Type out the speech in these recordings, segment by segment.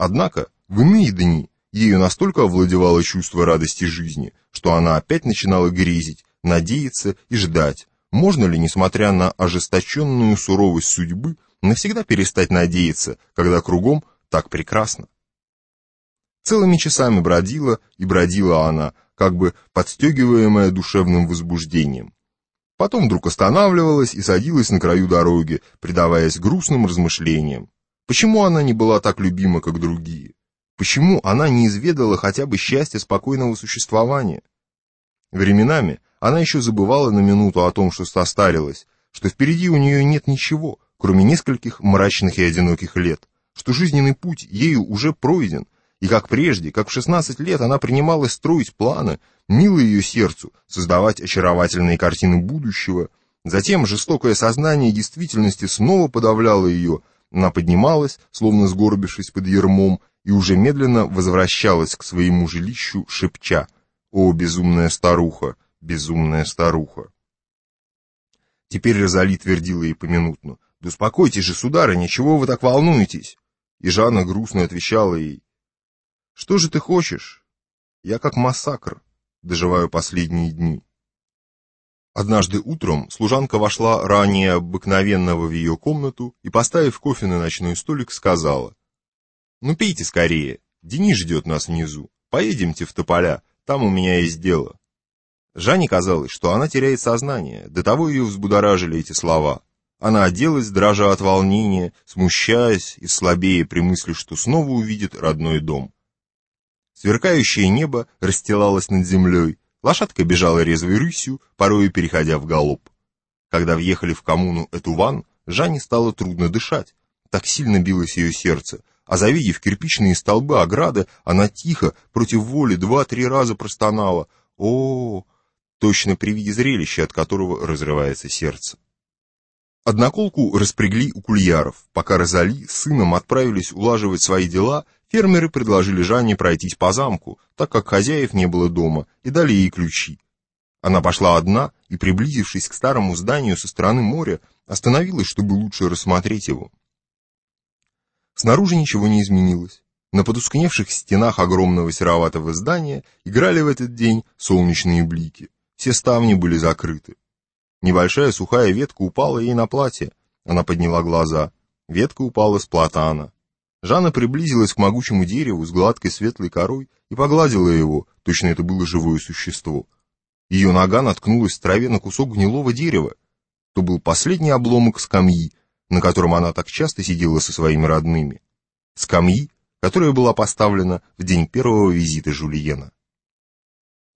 Однако, в иные дни ею настолько овладевало чувство радости жизни, что она опять начинала грезить, надеяться и ждать, можно ли, несмотря на ожесточенную суровость судьбы, навсегда перестать надеяться, когда кругом так прекрасно. Целыми часами бродила и бродила она, как бы подстегиваемая душевным возбуждением. Потом вдруг останавливалась и садилась на краю дороги, предаваясь грустным размышлениям. Почему она не была так любима, как другие? Почему она не изведала хотя бы счастья спокойного существования? Временами она еще забывала на минуту о том, что состарилась, что впереди у нее нет ничего, кроме нескольких мрачных и одиноких лет, что жизненный путь ею уже пройден, и как прежде, как в 16 лет она принималась строить планы, милые ее сердцу, создавать очаровательные картины будущего, затем жестокое сознание действительности снова подавляло ее, она поднималась, словно сгорбившись под ермом, и уже медленно возвращалась к своему жилищу, шепча «О, безумная старуха, безумная старуха!» Теперь Розали твердила ей поминутно «Да успокойтесь же, сударыня, чего вы так волнуетесь?» И Жанна грустно отвечала ей что же ты хочешь? Я как массакр, доживаю последние дни. Однажды утром служанка вошла ранее обыкновенного в ее комнату и, поставив кофе на ночной столик, сказала, «Ну пейте скорее, Денис ждет нас внизу, поедемте в Тополя, там у меня есть дело». Жанне казалось, что она теряет сознание, до того ее взбудоражили эти слова. Она оделась, дрожа от волнения, смущаясь и слабее при мысли, что снова увидит родной дом. Сверкающее небо расстилалось над землей, лошадка бежала резвой рысью, порою переходя в галоп. Когда въехали в коммуну Этуван, Жанне стало трудно дышать, так сильно билось ее сердце, а завидев кирпичные столбы ограды, она тихо, против воли, два-три раза простонала о, -о, точно при виде зрелища, от которого разрывается сердце. Одноколку распрягли у кульяров. Пока Розали с сыном отправились улаживать свои дела, фермеры предложили Жанне пройтись по замку, так как хозяев не было дома, и дали ей ключи. Она пошла одна и, приблизившись к старому зданию со стороны моря, остановилась, чтобы лучше рассмотреть его. Снаружи ничего не изменилось. На потускневших стенах огромного сероватого здания играли в этот день солнечные блики. Все ставни были закрыты. Небольшая сухая ветка упала ей на платье. Она подняла глаза. Ветка упала с платана. Жанна приблизилась к могучему дереву с гладкой светлой корой и погладила его, точно это было живое существо. Ее нога наткнулась в траве на кусок гнилого дерева. То был последний обломок скамьи, на котором она так часто сидела со своими родными. Скамьи, которая была поставлена в день первого визита Жульена.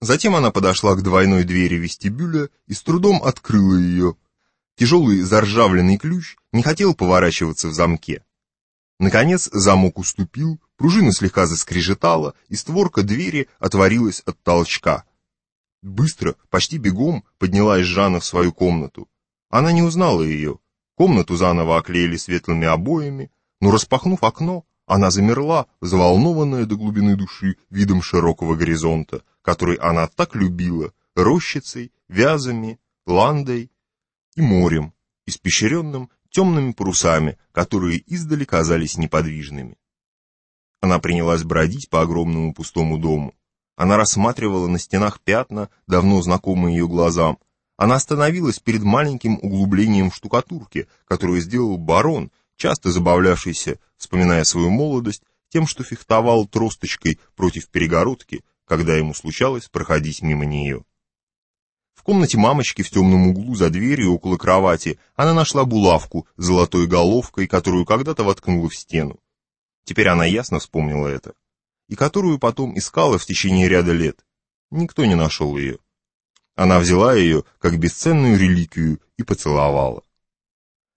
Затем она подошла к двойной двери вестибюля и с трудом открыла ее. Тяжелый заржавленный ключ не хотел поворачиваться в замке. Наконец замок уступил, пружина слегка заскрежетала, и створка двери отворилась от толчка. Быстро, почти бегом, поднялась Жанна в свою комнату. Она не узнала ее. Комнату заново оклеили светлыми обоями, но, распахнув окно, она замерла, взволнованная до глубины души видом широкого горизонта, который она так любила, рощицей, вязами, ландой и морем, испещренным темными парусами, которые издали казались неподвижными. Она принялась бродить по огромному пустому дому. Она рассматривала на стенах пятна, давно знакомые ее глазам. Она остановилась перед маленьким углублением в штукатурке, которое сделал барон, часто забавлявшийся, вспоминая свою молодость, тем, что фехтовал тросточкой против перегородки, когда ему случалось проходить мимо нее. Комнате мамочки в темном углу за дверью около кровати она нашла булавку с золотой головкой, которую когда-то воткнула в стену. Теперь она ясно вспомнила это. И которую потом искала в течение ряда лет. Никто не нашел ее. Она взяла ее как бесценную реликвию и поцеловала.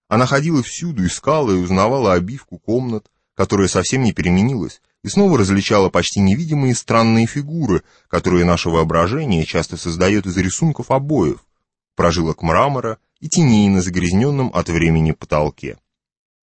Она ходила всюду, искала и узнавала обивку комнат, которая совсем не переменилась, и снова различала почти невидимые странные фигуры, которые наше воображение часто создает из рисунков обоев, прожилок мрамора и теней на загрязненном от времени потолке.